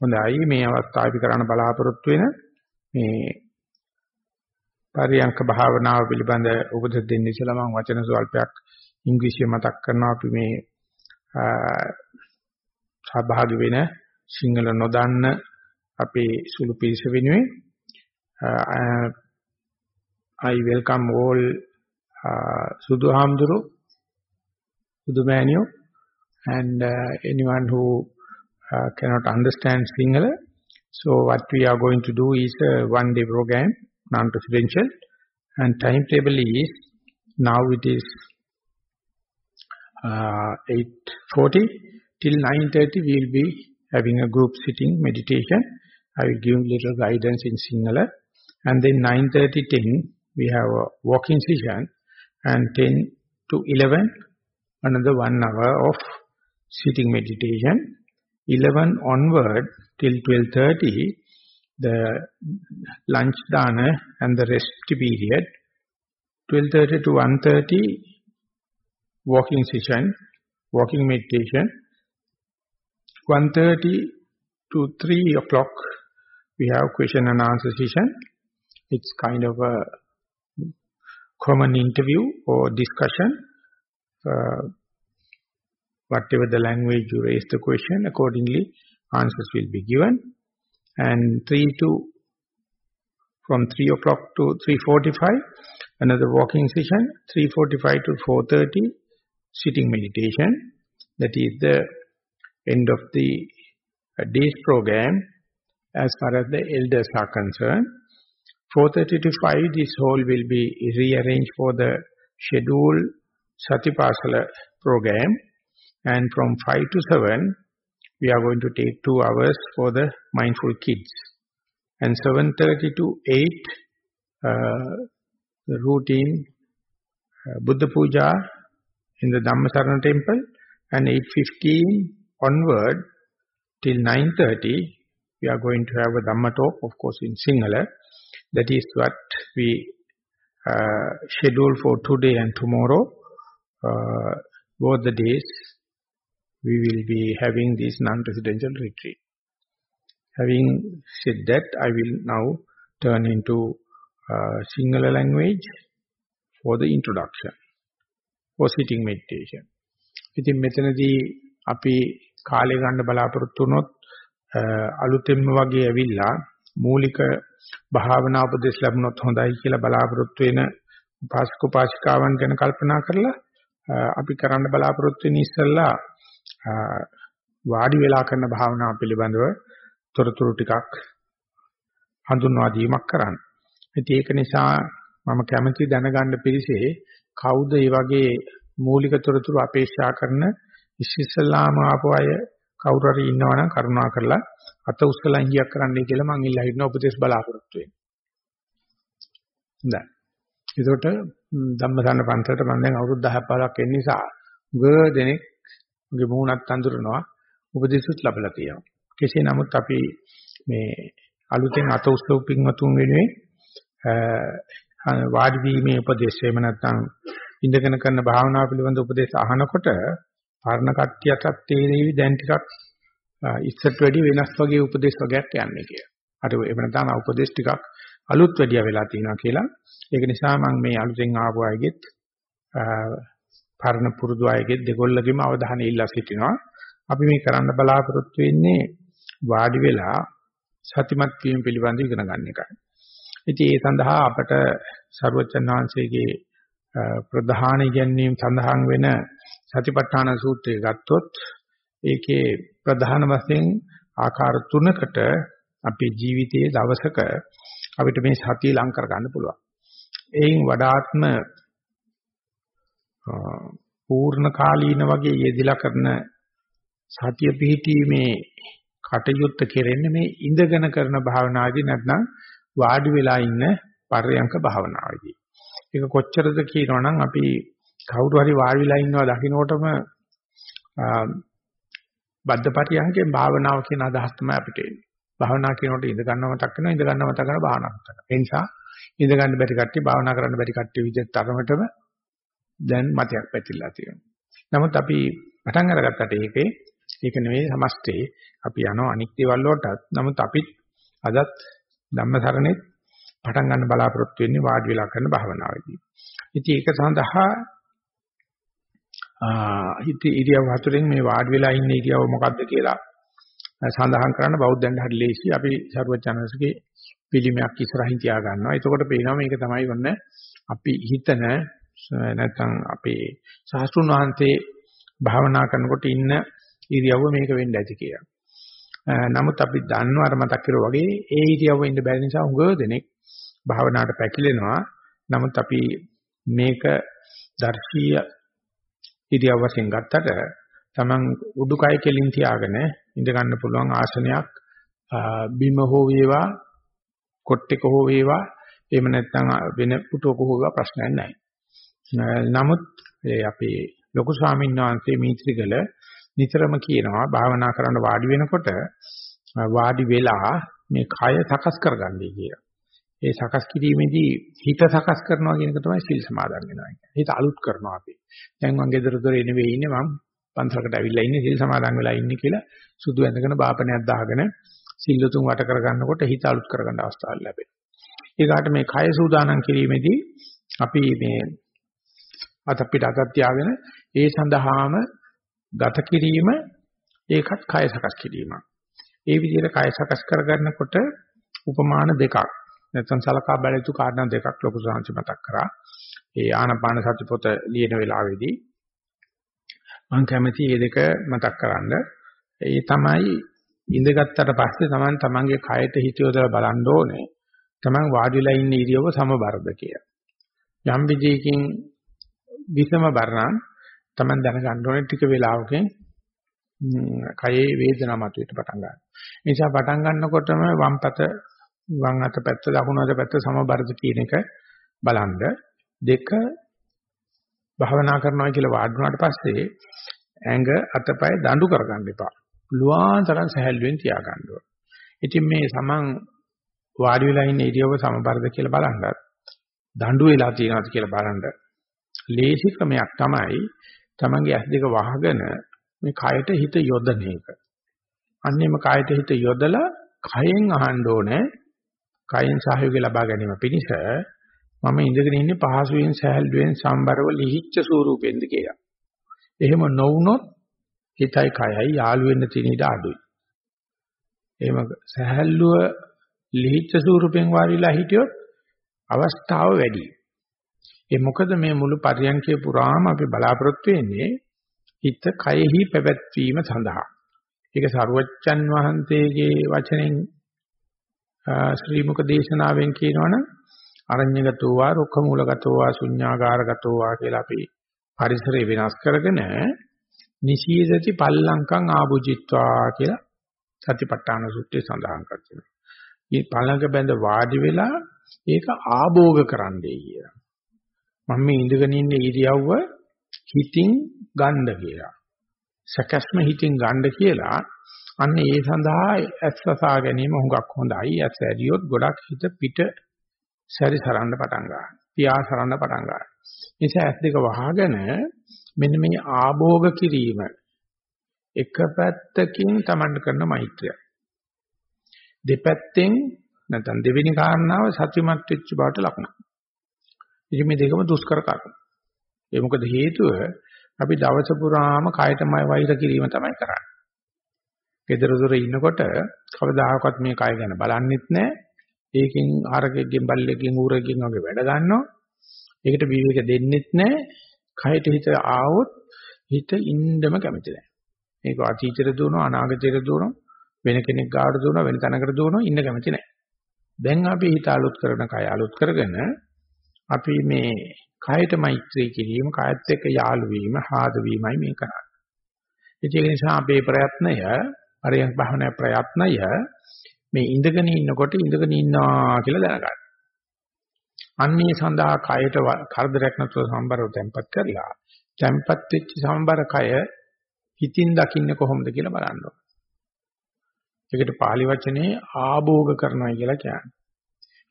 හොඳයි. මේ අවස්ථාවේ කරන්න බලාපොරොත්තු වෙන මේ පරියංක භාවනාව පිළිබඳ උපදෙස් දෙන්න ඉස්සලා මම වචන සල්පයක් ඉංග්‍රීසියෙන් මතක් කරනවා. අපි මේ සහභාගී වෙන සිංහල නොදන්න අපේ සුළු පිරිස වෙනුවෙන් I welcome all uh, Sudhu Hamduru, Sudhu Manio, and uh, anyone who uh, cannot understand Sinhala. So what we are going to do is a one-day program, non-presidential, and timetable is now it is uh, 8:40 till 9:30. We will be having a group sitting meditation. I will give little guidance in Sinhala, and then 9:30 10 we have a walking session, and 10 to 11 another one hour of sitting meditation. 11 onward till 12.30, the lunch dana and the rest period. 12.30 to 1.30, walking session, walking meditation. 1.30 to 3 o'clock, we have question and answer session. It's kind of a common interview or discussion. Uh, whatever the language you raise the question, accordingly answers will be given. And 3 to, from 3 o'clock to 3.45, another walking session, 3.45 to 4.30, sitting meditation. That is the end of the uh, day's program as far as the elders are concerned. 4.30 to 5, this whole will be rearranged for the scheduled Satipasala program and from 5 to 7 we are going to take 2 hours for the mindful kids. And 7.30 to 8 uh, the routine uh, Buddha Puja in the Dhammasarana temple. And 8.15 onward till 9.30 we are going to have a Dhamma talk of course in Sinhala. That is what we uh, schedule for today and tomorrow. Uh, both the days we will be having this non-residential retreat. Having said that, I will now turn into uh, Sinhala language for the introduction, for sitting meditation. ඉතින් මෙතනදී අපි කාලය ගන්න බලාපොරොත්තු වුණොත් uh, අලුතෙන්ම වගේ ඇවිල්ලා මූලික භාවනා උපදෙස් ලැබුණොත් හොඳයි කියලා බලාපොරොත්තු වෙන උපාසක උපාසිකාවන් ගැන කල්පනා කරලා uh, අපි කරන්න බලාපොරොත්තු වෙන ඉස්සෙල්ලා වාඩි වෙලා කරන භාවනාව පිළිබඳව තොරතුරු ටිකක් හඳුන්වා දීමක් කරන්න. ඉතින් ඒක නිසා මම කැමැති දැනගන්න පිරිසේ කවුද මේ වගේ මූලික තොරතුරු අපේක්ෂා කරන ඉස්සෙල්ලාම ආපු අය කවුරු හරි ඉන්නවනම් කරුණා කරලා අත උස්සලා ඉංගියක් කරන්නයි කියලා මම ඉල්ලා හිටන උපදේශ බලාපොරොත්තු වෙන්නේ. හොඳයි. ඒකට ධම්මසන්න පන්සලට මම දැන් අවුරුදු 10ක් 15ක් එන්න නිසා ගොඩ දෙනෙක් මගේ මූණත් අඳුරනවා උපදේශුත් ලැබලා තියෙනවා. කෙසේ නමුත් අපි මේ අලුතෙන් අත උස්සපු පින්වතුන් වෙනුවෙන් වාඩි වීමේ උපදේශ එහෙම නැත්නම් ඉඳගෙන කරන භාවනාව පිළිබඳ උපදේශ අහනකොට පරණ කට්ටියටත් තේරෙවි දැන් ටිකක් ඉස්සට වැඩි වෙනස් වගේ උපදේශ වගේක් යන්නේ කියලා. අර එහෙම නැත්නම් උපදේශ ටිකක් අලුත් වැඩිය වෙලා තියෙනවා කියලා. ඒක නිසා මම මේ අලුතෙන් ආපු අයගෙත් පරණ පුරුදු අයගෙත් දෙගොල්ලගෙම අවධානය ඉල්ලා සිටිනවා. අපි මේ කරන්න බලාපොරොත්තු වෙන්නේ වාඩි වෙලා සතිමත් වීම පිළිබඳව ඉගෙන ගන්න එකයි. ඉතින් ඒ සඳහා අපට සර්වචන් වහන්සේගේ ප්‍රධාන ඉගැන්වීම් සඳහන් වෙන සතිපට්ඨාන සූත්‍රය ගත්තොත් ඒකේ ප්‍රධාන වශයෙන් ආකාර තුනකට අපේ ජීවිතයේ දවසක අපිට මේ සතිය ලං කර ගන්න පුළුවන්. එයින් වඩාත්ම පූර්ණ කාලීන වගේ යෙදিলা කරන සතිය පිහිටීමේ කටයුත්ත කෙරෙන්නේ මේ ඉඳගෙන කරන භාවනාවේදී නැත්නම් වාඩි වෙලා ඉන්න පර්යංක භාවනාවේදී. ඒක කොච්චරද කියනවනම් අපි කවුරු හරි වාඩි වෙලා ඉන්නවා දකින්නකොටම බද්ධපටියංගේ භාවනාව කියන අදහස් තමයි අපිට එන්නේ. භාවනා කියනකොට ඉඳ ගන්නව මතක් වෙනවා ඉඳ ගන්නව මතක් කරලා භාවනා කරනවා. ඒ නිසා ඉඳ ගන්න බැරි කට්ටිය භාවනා කරන්න බැරි කට්ටිය විදිහට තරමටම දැන් මතයක් පැතිරලා තියෙනවා. නමුත් අපි පටන් අරගත්තට ඒකේ ඒක නෙවෙයි සමස්තේ. අපි යනවා අනික් දේවල් වලටත්. නමුත් අපිත් අදත් ධම්මසරණේ පටන් ගන්න බලාපොරොත්තු වෙන්නේ වාඩි වෙලා කරන භාවනාවේදී. ඉතින් ඒක සඳහා හිත ඉරියව් හතරෙන් මේ වාඩි වෙලා ඉන්න ඉරියව් මොකද්ද කියලා සඳහන් කරන්න බෞද්ධයන්ට හරි ලේසි. අපි සරුවචනසගේ පිළිමයක් ඉස්සරහින් තියා ගන්නවා. එතකොට පේනවා මේක තමයි වන්න අපි හිතන නැත්නම් අපේ සාස්ත්‍රුන් වහන්සේ භාවනා කරනකොට ඉන්න ඉරියව්ව මේක වෙන්න ඇති කියලා. නමුත් අපි දන්නවා අර මතක් කරුවා වගේ ඒ ඉරියව්ව ඉන්න බැරි නිසා උගව දෙනෙක් භාවනාවට පැකිලෙනවා. නමුත් අපි මේක දර්ශීය ඉරියව් වශයෙන් ගත්තට Taman උඩුකය කෙලින් තියාගෙන ඉඳ ගන්න පුළුවන් ආසනයක් බිම හෝ වේවා කොට්ටේක හෝ වේවා එහෙම නැත්නම් වෙන පුටුවක හෝ වේවා ප්‍රශ්නයක් නැහැ. නමුත් ඒ අපේ ලොකු ස්වාමීන් වහන්සේ මීත්‍රිගල නිතරම කියනවා භාවනා කරන්න වාඩි වෙනකොට වාඩි වෙලා මේ කය සකස් කරගන්නයි කියලා. ඒ සකස් කිරීමේදී හිත සකස් කරනවා කියන එක තමයි සිල් සමාදන් වෙනවා කියන්නේ. හිත අලුත් කරනවා අපි. දැන් මම ගෙදර දොර එනෙවෙයි ඉන්නේ මම පන්සලකට ඇවිල්ලා ඉන්නේ සිල් සමාදන් වෙලා ඉන්නේ කියලා සුදු ඇඳගෙන බාපණයක් දාගෙන සිල්ලුතුන් වට කරගන්නකොට හිත අලුත් කරගන්න අවස්ථාවක් ලැබෙනවා. ඒකට මේ කය සූදානම් කිරීමේදී අපි මේ අත පිට අතක් තියාගෙන ඒ සඳහාම ගත කිරීම ඒකත් කය සකස් කිරීමක්. ඒ විදිහට කය සකස් කරගන්නකොට උපමාන දෙකක් නැත්නම් සලකා බලයුතු කාරණා දෙකක් ලොකු සංසි මතක් කරා. ඒ ආනපාන සති පොත ලියන වෙලාවේදී මම කැමති මේ දෙක මතක් කරන්න. ඒ තමයි ඉඳගත්තට පස්සේ Taman Tamanගේ කයට හිත යොදලා බලන්න ඕනේ. Taman වාඩිලා ඉන්න ඉරියව්ව සමබරද කියලා. යම් විදියකින් විසම බරනම් Taman දැනගන්න ඕනේ ටික වෙලාවකින් කයේ වේදනාව මතුවෙන්න පටන් ගන්නවා. ඒ නිසා පටන් ගන්නකොටම වම් පත වම් අත පැත්ත දකුණු අත පැත්ත සමබරද කියන එක බලන්න. දෙක භාවනා කරනවා කියලා වාඩි වුණාට පස්සේ ඇඟ අතපය දඬු කරගන්න එපා. ලුවාන් තරම් සහැල්ලුවෙන් තියාගන්න ඕන. ඉතින් මේ සමන් වාඩි වෙලා ඉන්න ඉරියව්ව සමබරද කියලා බලන්නත් දඬු වෙලා තියෙනවද කියලා බලන්න. ලේසි ක්‍රමයක් තමයි තමන්ගේ ඇස් දෙක වහගෙන මේ කයට හිත යොදන එක. අන්නේම කයට හිත යොදලා කයෙන් අහන්න ඕනේ කයෙන් සහයෝගය ලබා ගැනීම පිණිස මම ඉඳගෙන ඉන්නේ පහසුවෙන් සහැල්ලුවෙන් සම්බරව ලිහිච්ඡ ස්වරූපෙන්ද කියලා. එහෙම නොවුනොත් හිතයි කයයි යාළු වෙන්න තියෙන ඉඩ අඩුයි. එහෙම සහැල්ලුව ලිහිච්ඡ ස්වරූපෙන් වාරිලා හිටියොත් අවස්ථාව වැඩි. ඒ මොකද මේ මුළු පරියන්කේ පුරාම අපි බලාපොරොත්තු වෙන්නේ හිත කයෙහි පැවැත්වීම සඳහා. ඒක සරුවච්චන් වහන්සේගේ වචනෙන් ශ්‍රී මුක දේශනාවෙන් කියනවනම් අරඤ්‍යගතෝ වා රුක්ඛ මූලගතෝ වා ශුඤ්ඤාගාරගතෝ වා කියලා අපි පරිසරය වෙනස් කරගෙන නිශීදති පල්ලංකං ආභුජිත්වා කියලා සතිපට්ඨාන සූත්‍රයේ සඳහන් කරනවා. මේ පළඟ බැඳ වාඩි වෙලා ඒක ආභෝග කරන්නයි කියලා. මම මේ ඉඳගෙන ඉන්න ඉරියව්ව හිතින් ගන්න කියලා. සකස්ම හිතින් ගන්න කියලා අන්න ඒ සඳහා ඇස්වසා ගැනීම හුඟක් හොඳයි. ඇස් ඇරියොත් ගොඩක් හිත පිට සැරිසරන්න පටන් ගන්නවා. පියාසරන්න පටන් ගන්නවා. නිසා ඇස් දෙක වහගෙන මෙන්න මේ ආභෝග කිරීම එක පැත්තකින් Taman කරන මෛත්‍රිය. දෙපැත්තෙන් නැත්නම් දෙවෙනි කාරණාව සත්‍යමත් වෙච්ච බවට ලකුණක්. ඉතින් මේ දෙකම දුෂ්කර කර්ම. ඒ මොකද හේතුව අපි දවස පුරාම කයටමයි වෛර කිරීම තමයි කරන්නේ. gedara dore ඉන්නකොට කවදාහකවත් මේ කය ගැන බලන්නෙත් නැහැ. ඒකෙන් ආරකෙක්ගෙන් බල්ලෙක්ගෙන් ඌරෙක්ගෙන් වගේ වැඩ ගන්නවා. ඒකට විවේක දෙන්නෙත් නැහැ. කයට හිත ආවොත් හිත ඉන්නම කැමති නැහැ. ඒක අතීතයට දුවනවා අනාගතයට දුවනවා වෙන කෙනෙක් ගාවට දුවනවා වෙන තැනකට දුවනවා ඉන්න කැමති නැහැ. දැන් අපි හිත අලුත් කරන කය අලුත් කරගෙන අපි මේ කයට මෛත්‍රී කිරීම කායත් එක්ක යාළු වීම ආද වීමයි මේ කරන්නේ. ඒ නිසා අපේ ප්‍රයත්නය අරියන් භවනා ප්‍රයත්නය මේ ඉඳගෙන ඉන්නකොට ඉඳගෙන ඉන්නවා කියලා දැනගන්න. අන්නේ සඳහා කයට කරදරයක් නැතුව සම්බරව තැම්පත් කරලා තැම්පත් වෙච්ච සම්බර කය හිතින් දකින්න කොහොමද කියලා බලන්න ඕන. ඒකට pāli වචනේ ආභෝග කරනවා කියලා කියන්නේ.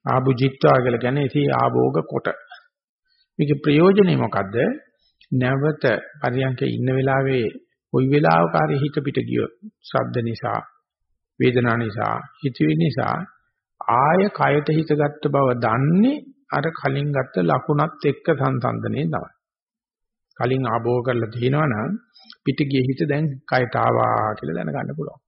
ආභුජිත්වා කියලා කියන්නේ ඉති ආභෝග කොට. මේකේ ප්‍රයෝජනේ මොකද්ද? නැවත පරියන්කේ ඉන්න වෙලාවේ කොයි වෙලාවකාරී හිත පිට ගියොත් ශබ්ද නිසා වේදනා නිසා හිතවිලි නිසා ආය කයට හිත ගත්ත බව දන්නේ අර කලින් ගත්ත ලකුණත් එක්ක සංසන්දනේ තමයි. කලින් ආභෝග කරලා තිනවා නම් පිට ගිය හිත දැන් කයට ආවා කියලා දැනගන්න පුළුවන්.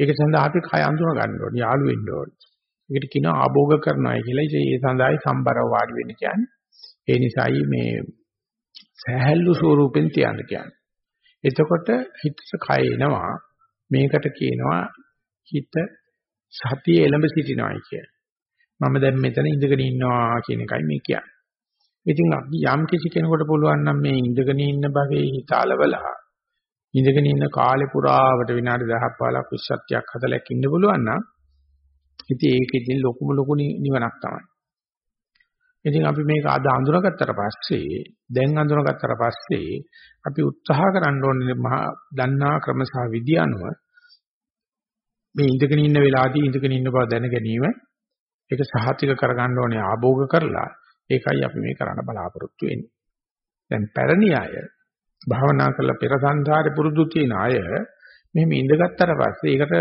ඒක සඳහා අපි කය අඳුන ගන්න ඕනේ, යාළු වෙන්න ඕනේ. ඒකට කියනවා ආභෝග කරනවා කියලා. ඒ සඳහායි සම්බරව වාඩි වෙන්න කියන්නේ. ඒ නිසායි මේ සහැල්ලු ස්වරූපෙන් තියන්න කියන්නේ. එතකොට හිතට කය එනවා. මේකට කියනවා හිත සතිය එළඹ සිටිනවායි කිය. මම දැන් මෙතන ඉඳගෙන ඉන්නවා කියන එකයි මේ කියන්නේ. ඉතින් අපි යම් කිසි කෙනෙකුට පුළුවන් නම් මේ ඉඳගෙන ඉන්න භවයේ හිත అలවලා ඉඳගෙන ඉන්න කාලේ පුරාවට විනාඩි 10ක් 15ක් 20ක් 40ක් ඉන්න පුළුවන් නම් ඉතින් ඒක ඉතින් ලොකුම ලොකු නිවනක් තමයි. ඉතින් අපි මේක අද අඳුනගත්තට පස්සේ දැන් අඳුනගත්තට පස්සේ අපි උත්සාහ කරන්න ඕනේ මහා දන්නා ක්‍රම සහ විදි අනුව මේ ඉඳගෙන ඉන්න වෙලාවදී ඉඳගෙන ඉන්න බව දැන ගැනීම ඒක සහතික කරගන්න ඕනේ ආභෝග කරලා ඒකයි අපි මේ කරන්න බලාපොරොත්තු වෙන්නේ. දැන් පැරණි අය භාවනා කරලා පෙර සංසාරේ පුරුදු තියෙන අය මෙහෙම ඉඳගත්තට පස්සේ ඒකට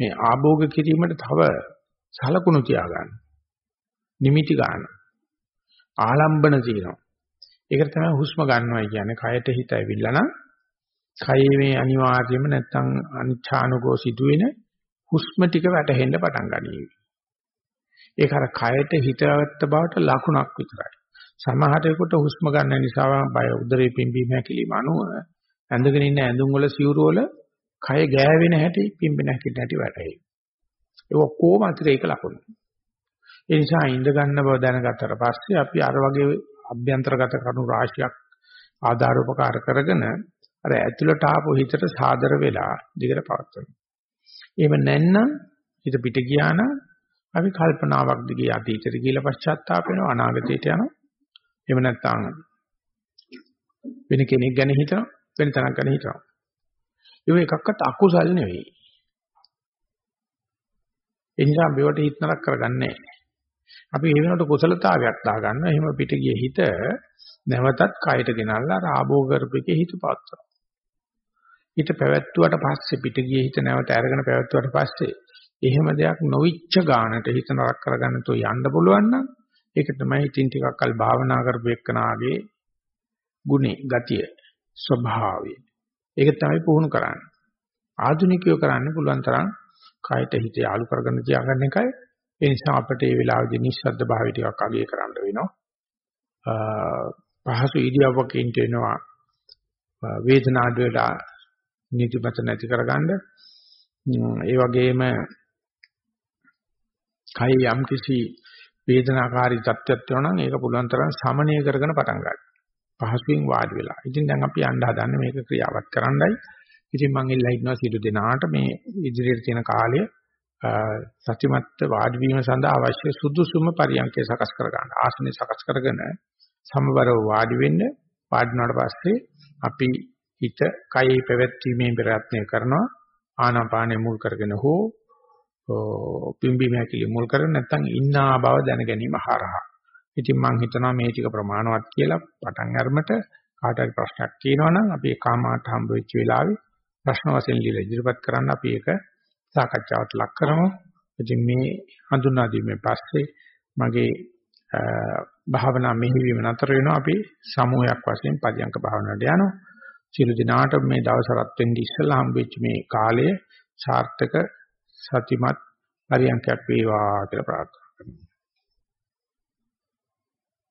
මේ ආභෝග කිරීමට තව සලකුණු තියාගන්න. නිමිති ගන්න. ආලම්බන තියෙනවා. ඒකට තමයි හුස්ම ගන්නවා කියන්නේ. කයට හිත ඇවිල්ලා නම් කයේ මේ අනිවාර්යයෙන්ම නැත්තම් අනිච්ඡානුකෝ සිදුවෙන හුස්ම ටික වැටහෙන්න පටන් ගනීවි. ඒක අර කයට හිතවත්ත බවට ලකුණක් විතරයි. සමහරෙකුට හුස්ම ගන්න නිසා බය උදරේ පිම්බීම හැකිලිම අනුව ඇඳගෙන ඉන්න ඇඳුම් වල සිවුරු වල කය ගෑවෙන හැටි පිම්බෙන හැටි නැටි වැටේ. ඒක ඔක්කොම අතිරේක ලකුණු. ඒ නිසා ඉඳ ගන්න බව දැනගත්තට පස්සේ අපි අර වගේ අභ්‍යන්තරගත කරුණු රාශියක් ආධාර උපකාර කරගෙන අර ඇතුළට ආපු හිතට සාදර වෙලා දිගට පවත්වනවා. එහෙම නැත්නම් හිත පිට ගියා නම් අපි කල්පනාවක් දිගේ අතීතයට ගිහිලා පශ්චාත්තාප වෙනවා අනාගතයට යනවා. එහෙම නැත්නම් වෙන කෙනෙක් ගැන හිතනවා වෙන තැනක් ගැන හිතනවා. ඒ එකක්වත් අකුසල් නෙවෙයි. ඒ නිසා මේවට හිත නරක කරගන්නේ අපි ඒ වෙනකොට කුසලතාවයක් දාගන්න. එහෙම පිට ගිය හිත නැවතත් කයට ගෙනල්ලා ආභෝග කරපෙකේ හිත පාත්‍රා. හිත පැවැත්තුවට පස්සේ පිට ගිය හිත නැවත අරගෙන පැවැත්තුවට පස්සේ එහෙම දෙයක් නොවිච්ච ගානට හිත නරක කරගන්න තෝ යන්න පුළුවන් නම් ඒක තමයි ඉතින් ටිකක් කල් භාවනා කරපු එක්කනාගේ ගුණේ ගතිය ස්වභාවය. ඒක තමයි පුහුණු කරන්නේ. ආධුනිකයෝ කරන්නේ පුළුවන් තරම් කායට හිත යාලු කරගෙන තියාගන්න එකයි. ඒ නිසා අපිට මේ වෙලාවේදී නිස්සද්ද භාවය ටිකක් අගය කරන්න වෙනවා. පහසු ඉරියව්වක ඉන්න වෙනවා. වේදනාවට වෙලා නිදිමත නැති කරගන්න. ඒ වගේම කය යම් කිසි වේදනාකාරී තත්ත්වයක් තියෙනවා නම් ඒක පුළුවන් තරම් සමනය කරගෙන පටන් ගන්න. පහසුවෙන් වාඩි වෙලා. ඉතින් දැන් අපි යන්න හදන්නේ මේක ක්‍රියාවත් කරන්නයි. ඉතින් මම ඉල්ලා ඉන්නවා සියලු දෙනාට මේ ඉදිරියට තියෙන කාලය සත්‍යමත් වාඩි වීම සඳහා අවශ්‍ය සුදුසුම පරියන්කේ සකස් කර ගන්න. ආසනේ සකස් කරගෙන සමබරව වාඩි වෙන්න. වාඩි වුණාට පස්සේ අපි හිත කයේ පැවැත්වීමේ ප්‍රයත්නය කරනවා. ආනාපානෙ මුල් කරගෙන හෝ පිම්බීම හැකිලි මුල් කරගෙන නැත්නම් ඉන්නා බව දැන ගැනීම හරහා. ඉතින් මම හිතනවා මේ ටික ප්‍රමාණවත් කියලා පටන් අරමුට කාට හරි ප්‍රශ්නයක් තියෙනවා නම් අපි ඒකාමාට හම්බ වෙච්ච වෙලාවේ ප්‍රශ්න වශයෙන් ලියලා ඉදිරිපත් කරන්න අපි ඒක සාකච්ඡාවට ලක් කරමු. ඉතින් මේ හඳුනා දීමෙන් පස්සේ මගේ භාවනා මෙහෙවීම නතර වෙනවා අපි සමූහයක් වශයෙන් පරියංක භාවනාවට යනවා. සියලු දිනාට මේ දවස් රත් වෙන්නේ ඉස්සලා හම්බෙච්ච මේ කාලය සාර්ථක සතිමත් පරියන්කයක් වේවා කියලා ප්‍රාර්ථනා කරනවා